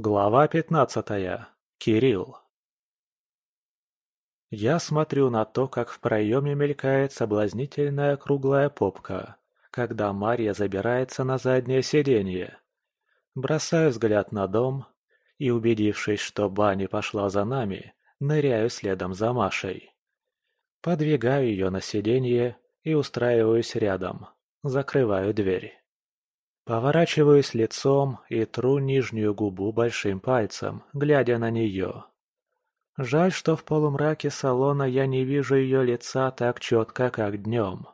Глава пятнадцатая. Кирилл. Я смотрю на то, как в проеме мелькает соблазнительная круглая попка, когда Марья забирается на заднее сиденье. Бросаю взгляд на дом и, убедившись, что Бани пошла за нами, ныряю следом за Машей. Подвигаю ее на сиденье и устраиваюсь рядом, закрываю дверь. Поворачиваюсь лицом и тру нижнюю губу большим пальцем, глядя на нее. Жаль, что в полумраке салона я не вижу ее лица так четко, как днем.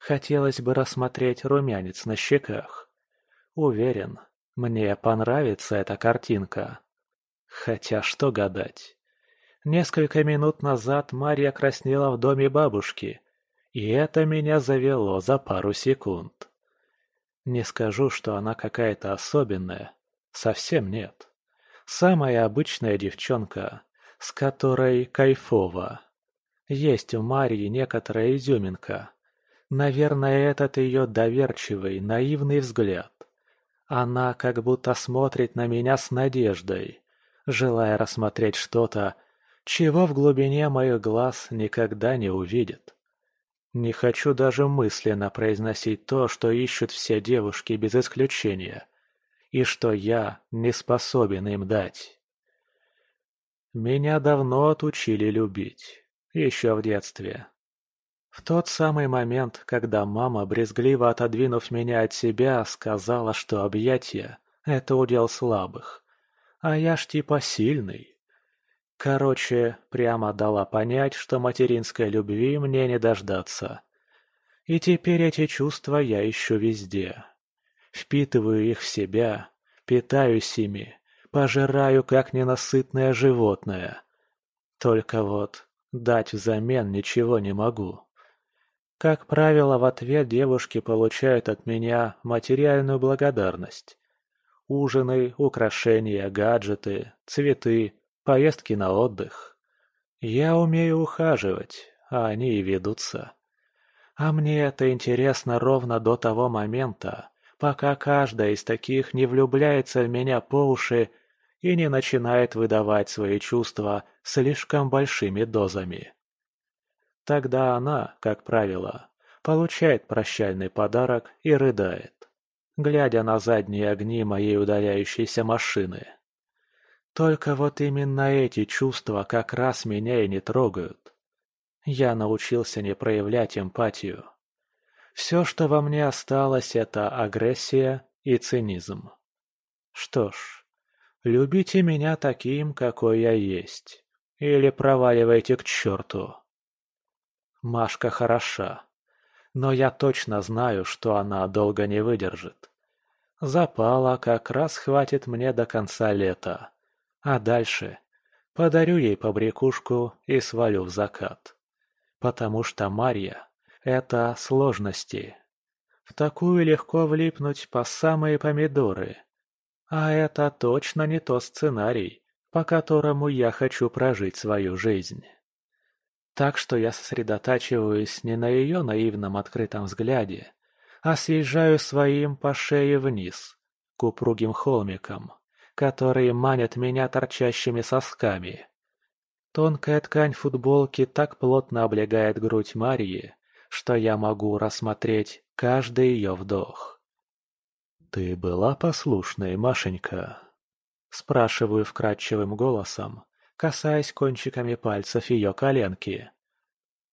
Хотелось бы рассмотреть румянец на щеках. Уверен, мне понравится эта картинка. Хотя что гадать. Несколько минут назад Марья краснела в доме бабушки, и это меня завело за пару секунд. Не скажу, что она какая-то особенная. Совсем нет. Самая обычная девчонка, с которой кайфово. Есть у Марии некоторая изюминка. Наверное, этот ее доверчивый, наивный взгляд. Она как будто смотрит на меня с надеждой, желая рассмотреть что-то, чего в глубине моих глаз никогда не увидит. Не хочу даже мысленно произносить то, что ищут все девушки без исключения, и что я не способен им дать. Меня давно отучили любить, еще в детстве. В тот самый момент, когда мама, брезгливо отодвинув меня от себя, сказала, что объятия — это удел слабых, а я ж типа сильный. Короче, прямо дала понять, что материнской любви мне не дождаться. И теперь эти чувства я ищу везде. Впитываю их в себя, питаюсь ими, пожираю как ненасытное животное. Только вот дать взамен ничего не могу. Как правило, в ответ девушки получают от меня материальную благодарность. Ужины, украшения, гаджеты, цветы, поездки на отдых. Я умею ухаживать, а они и ведутся. А мне это интересно ровно до того момента, пока каждая из таких не влюбляется в меня по уши и не начинает выдавать свои чувства слишком большими дозами. Тогда она, как правило, получает прощальный подарок и рыдает, глядя на задние огни моей удаляющейся машины. Только вот именно эти чувства как раз меня и не трогают. Я научился не проявлять эмпатию. Все, что во мне осталось, это агрессия и цинизм. Что ж, любите меня таким, какой я есть. Или проваливайте к черту. Машка хороша, но я точно знаю, что она долго не выдержит. Запала как раз хватит мне до конца лета. А дальше подарю ей побрякушку и свалю в закат. Потому что Марья — это сложности. В такую легко влипнуть по самые помидоры. А это точно не тот сценарий, по которому я хочу прожить свою жизнь. Так что я сосредотачиваюсь не на ее наивном открытом взгляде, а съезжаю своим по шее вниз, к упругим холмикам, которые манят меня торчащими сосками. Тонкая ткань футболки так плотно облегает грудь Марьи, что я могу рассмотреть каждый ее вдох. «Ты была послушной, Машенька?» Спрашиваю вкрадчивым голосом, касаясь кончиками пальцев ее коленки.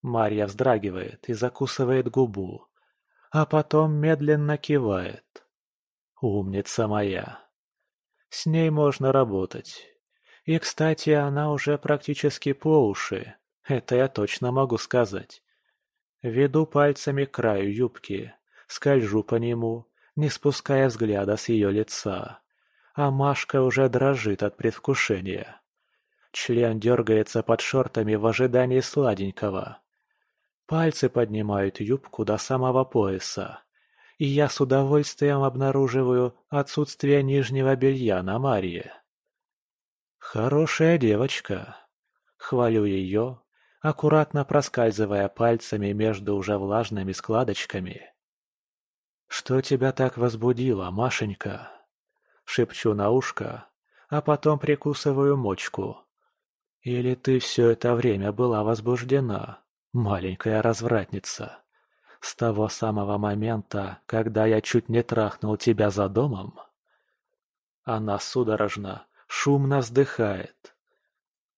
Марья вздрагивает и закусывает губу, а потом медленно кивает. «Умница моя!» С ней можно работать. И, кстати, она уже практически по уши. Это я точно могу сказать. Веду пальцами к краю юбки, скольжу по нему, не спуская взгляда с ее лица. А Машка уже дрожит от предвкушения. Член дергается под шортами в ожидании сладенького. Пальцы поднимают юбку до самого пояса и я с удовольствием обнаруживаю отсутствие нижнего белья на Марье. Хорошая девочка. Хвалю ее, аккуратно проскальзывая пальцами между уже влажными складочками. «Что тебя так возбудило, Машенька?» Шепчу на ушко, а потом прикусываю мочку. Или ты все это время была возбуждена, маленькая развратница? С того самого момента, когда я чуть не трахнул тебя за домом? Она судорожно, шумно вздыхает.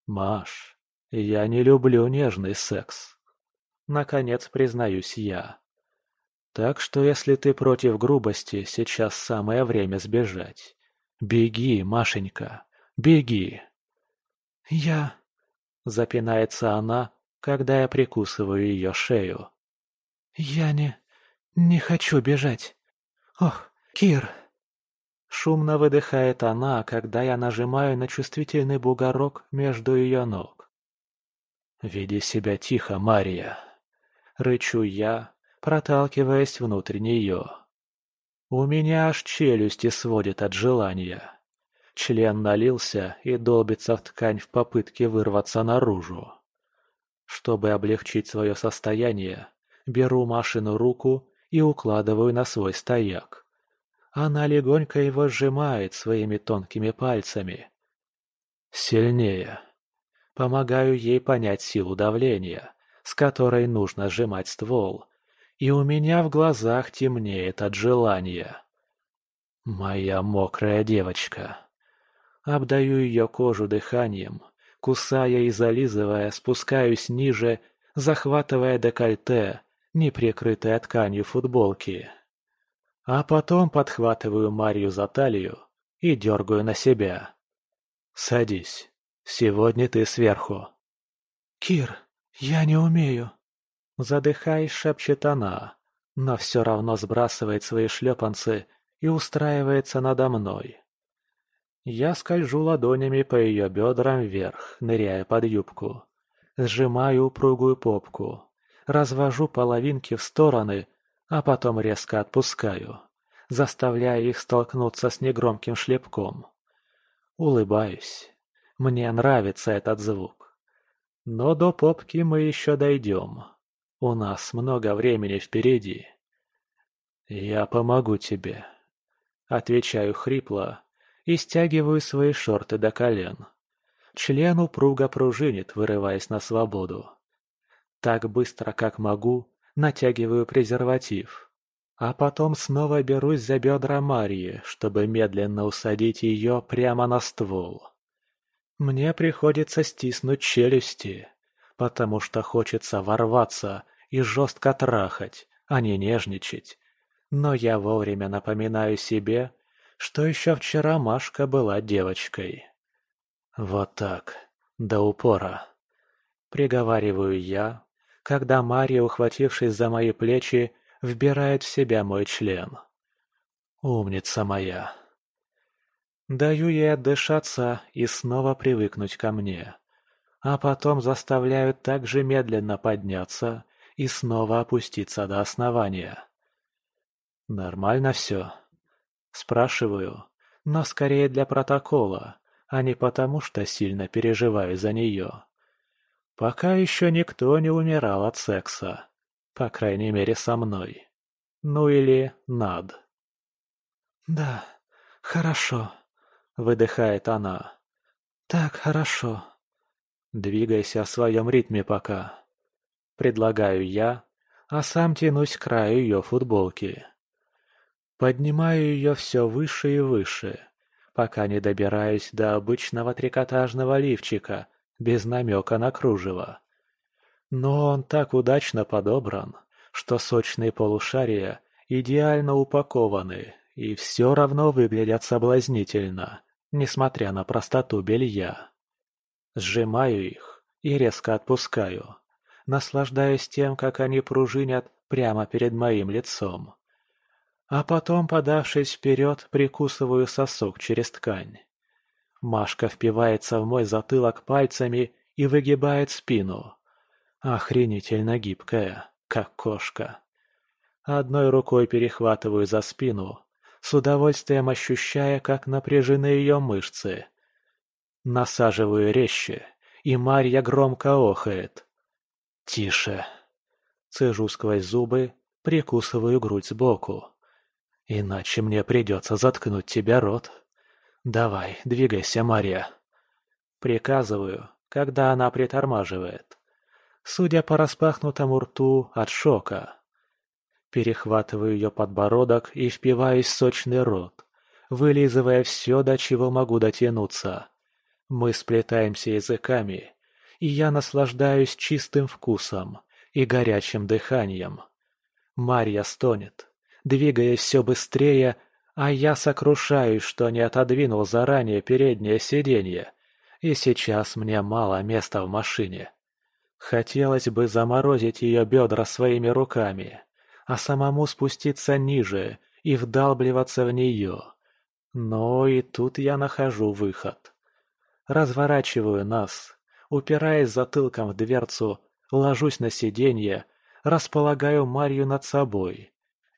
Маш, я не люблю нежный секс. Наконец признаюсь я. Так что если ты против грубости, сейчас самое время сбежать. Беги, Машенька, беги. Я... Запинается она, когда я прикусываю ее шею. «Я не... не хочу бежать. Ох, Кир!» Шумно выдыхает она, когда я нажимаю на чувствительный бугорок между ее ног. «Веди себя тихо, Мария!» Рычу я, проталкиваясь внутрь нее. У меня аж челюсти сводит от желания. Член налился и долбится в ткань в попытке вырваться наружу. Чтобы облегчить свое состояние, беру Машину руку и укладываю на свой стояк. Она легонько его сжимает своими тонкими пальцами. Сильнее. Помогаю ей понять силу давления, с которой нужно сжимать ствол, и у меня в глазах темнеет от желания. Моя мокрая девочка. Обдаю ее кожу дыханием, кусая и зализывая, спускаюсь ниже, захватывая декольте, не прикрытое тканью футболки. А потом подхватываю Марию за талию и дергаю на себя. «Садись. Сегодня ты сверху». «Кир, я не умею». Задыхаясь, шепчет она, но все равно сбрасывает свои шлепанцы и устраивается надо мной. Я скольжу ладонями по ее бедрам вверх, ныряя под юбку. Сжимаю упругую попку, развожу половинки в стороны, а потом резко отпускаю, заставляя их столкнуться с негромким шлепком. Улыбаюсь. Мне нравится этот звук. Но до попки мы еще дойдем. У нас много времени впереди. «Я помогу тебе», — отвечаю хрипло, и стягиваю свои шорты до колен. Член упруго пружинит, вырываясь на свободу. Так быстро, как могу, натягиваю презерватив. А потом снова берусь за бедра Марии, чтобы медленно усадить ее прямо на ствол. Мне приходится стиснуть челюсти, потому что хочется ворваться и жестко трахать, а не нежничать. Но я вовремя напоминаю себе, что еще вчера Машка была девочкой. Вот так, до упора. Приговариваю я, когда Мария, ухватившись за мои плечи, вбирает в себя мой член. Умница моя. Даю ей отдышаться и снова привыкнуть ко мне. А потом заставляю так же медленно подняться и снова опуститься до основания. Нормально все? Спрашиваю, но скорее для протокола, а не потому, что сильно переживаю за нее. Пока еще никто не умирал от секса. По крайней мере, со мной. Ну или над. «Да, хорошо», — выдыхает она. «Так хорошо». «Двигайся в своем ритме пока». Предлагаю я, а сам тянусь к краю ее футболки. Поднимаю ее все выше и выше, пока не добираюсь до обычного трикотажного лифчика, без намека на кружево. Но он так удачно подобран, что сочные полушария идеально упакованы и все равно выглядят соблазнительно, несмотря на простоту белья. Сжимаю их и резко отпускаю, наслаждаясь тем, как они пружинят прямо перед моим лицом. А потом, подавшись вперед, прикусываю сосок через ткань. Машка впивается в мой затылок пальцами и выгибает спину. Охренительно гибкая, как кошка. Одной рукой перехватываю за спину, с удовольствием ощущая, как напряжены ее мышцы. Насаживаю резче, и Марья громко охает. «Тише!» Цежу сквозь зубы, прикусываю грудь сбоку. Иначе мне придется заткнуть тебе рот. «Давай, двигайся, Мария!» Приказываю, когда она притормаживает. Судя по распахнутому рту от шока. Перехватываю ее подбородок и впиваюсь в сочный рот, вылизывая все, до чего могу дотянуться. Мы сплетаемся языками, и я наслаждаюсь чистым вкусом и горячим дыханием. Марья стонет, двигаясь все быстрее, а я сокрушаюсь, что не отодвинул заранее переднее сиденье, и сейчас мне мало места в машине. Хотелось бы заморозить ее бедра своими руками, а самому спуститься ниже и вдалбливаться в нее. Но и тут я нахожу выход. Разворачиваю нас, упираясь затылком в дверцу, ложусь на сиденье, располагаю Марью над собой.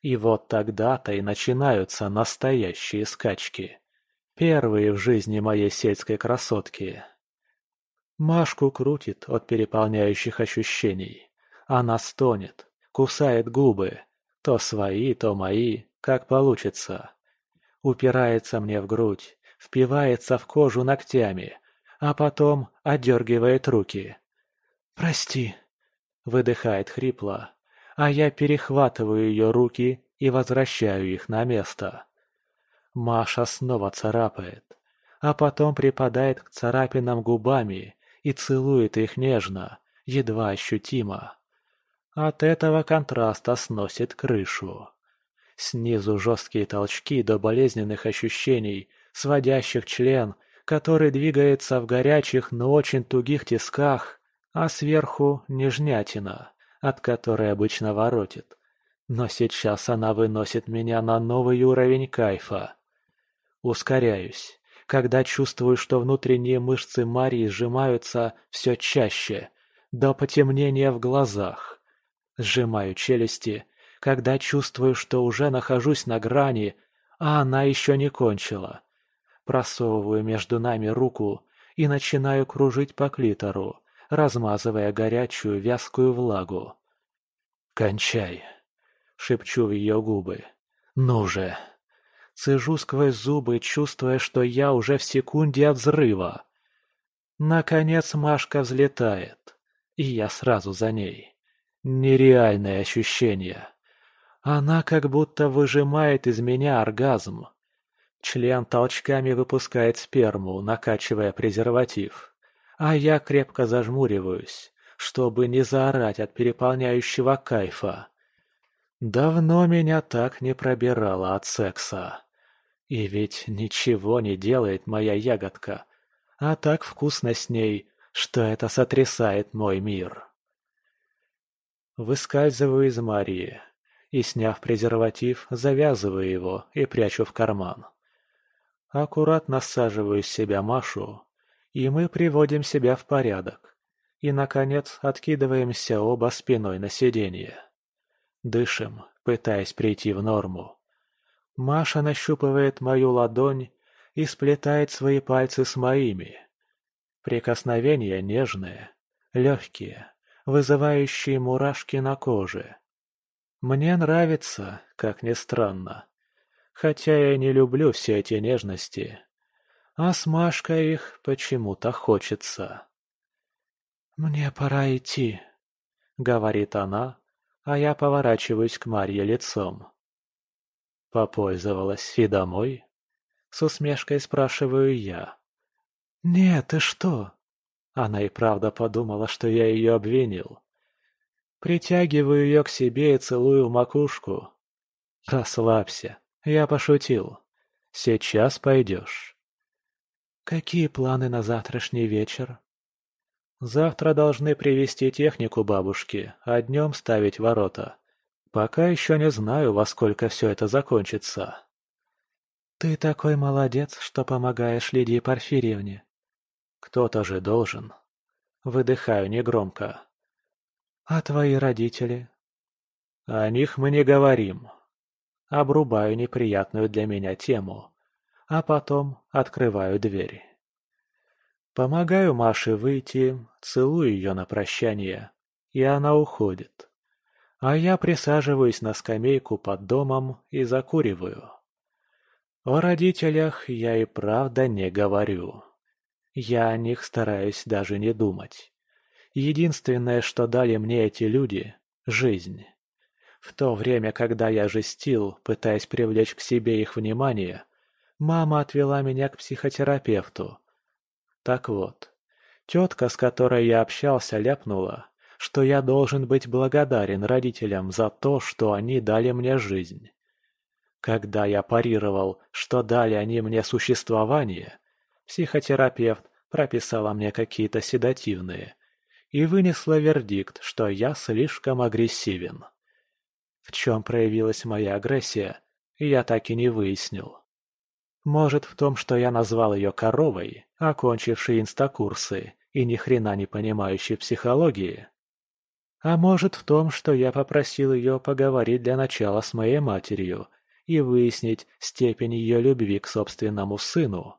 И вот тогда-то и начинаются настоящие скачки. Первые в жизни моей сельской красотки. Машку крутит от переполняющих ощущений. Она стонет, кусает губы, то свои, то мои, как получится. Упирается мне в грудь, впивается в кожу ногтями, а потом отдергивает руки. «Прости», — выдыхает хрипло, а я перехватываю ее руки и возвращаю их на место. Маша снова царапает, а потом припадает к царапинам губами и целует их нежно, едва ощутимо. От этого контраста сносит крышу. Снизу жесткие толчки до болезненных ощущений, сводящих член, который двигается в горячих, но очень тугих тисках, а сверху нежнятина, от которой обычно воротит. Но сейчас она выносит меня на новый уровень кайфа. Ускоряюсь, когда чувствую, что внутренние мышцы Марии сжимаются все чаще, до потемнения в глазах. Сжимаю челюсти, когда чувствую, что уже нахожусь на грани, а она еще не кончила. Просовываю между нами руку и начинаю кружить по клитору, размазывая горячую вязкую влагу. «Кончай!» — шепчу в ее губы. «Ну же!» Цежу сквозь зубы, чувствуя, что я уже в секунде от взрыва. Наконец Машка взлетает, и я сразу за ней. Нереальное ощущение. Она как будто выжимает из меня оргазм. Член толчками выпускает сперму, накачивая презерватив. А я крепко зажмуриваюсь, чтобы не заорать от переполняющего кайфа. Давно меня так не пробирало от секса. И ведь ничего не делает моя ягодка, а так вкусно с ней, что это сотрясает мой мир. Выскальзываю из Марии и, сняв презерватив, завязываю его и прячу в карман. Аккуратно саживаю с себя Машу, и мы приводим себя в порядок. И, наконец, откидываемся оба спиной на сиденье. Дышим, пытаясь прийти в норму. Маша нащупывает мою ладонь и сплетает свои пальцы с моими. Прикосновения нежные, легкие, вызывающие мурашки на коже. Мне нравится, как ни странно. Хотя я не люблю все эти нежности. А с Машкой их почему-то хочется. «Мне пора идти», — говорит она, а я поворачиваюсь к Марье лицом. «Попользовалась и домой?» С усмешкой спрашиваю я. «Нет, ты что?» Она и правда подумала, что я ее обвинил. Притягиваю ее к себе и целую макушку. «Расслабься, я пошутил. Сейчас пойдешь». «Какие планы на завтрашний вечер?» Завтра должны привезти технику бабушки, а днем ставить ворота. Пока еще не знаю, во сколько все это закончится. Ты такой молодец, что помогаешь Лидии Порфирьевне. Кто-то же должен. Выдыхаю негромко. А твои родители? О них мы не говорим. Обрубаю неприятную для меня тему, а потом открываю дверь. Помогаю Маше выйти, целую ее на прощание, и она уходит. А я присаживаюсь на скамейку под домом и закуриваю. О родителях я и правда не говорю. Я о них стараюсь даже не думать. Единственное, что дали мне эти люди – жизнь. В то время, когда я жестил, пытаясь привлечь к себе их внимание, мама отвела меня к психотерапевту. Так вот, тетка, с которой я общался, ляпнула, что я должен быть благодарен родителям за то, что они дали мне жизнь. Когда я парировал, что дали они мне существование, психотерапевт прописала мне какие-то седативные и вынесла вердикт, что я слишком агрессивен. В чем проявилась моя агрессия, я так и не выяснил. Может, в том, что я назвал ее коровой, окончившей инстакурсы и ни хрена не понимающей психологии. А может, в том, что я попросил ее поговорить для начала с моей матерью и выяснить степень ее любви к собственному сыну.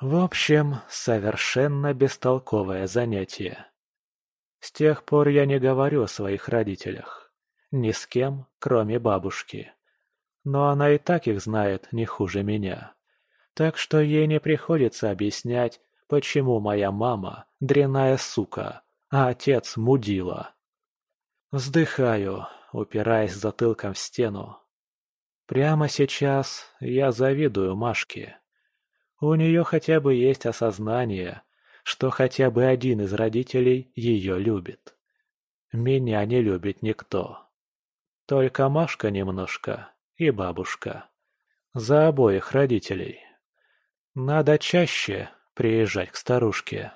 В общем, совершенно бестолковое занятие. С тех пор я не говорю о своих родителях. Ни с кем, кроме бабушки. Но она и так их знает не хуже меня. Так что ей не приходится объяснять, почему моя мама – дряная сука, а отец – мудила. Вздыхаю, упираясь затылком в стену, Прямо сейчас я завидую Машке. У нее хотя бы есть осознание, что хотя бы один из родителей ее любит. Меня не любит никто. Только Машка немножко и бабушка. За обоих родителей. Надо чаще приезжать к старушке.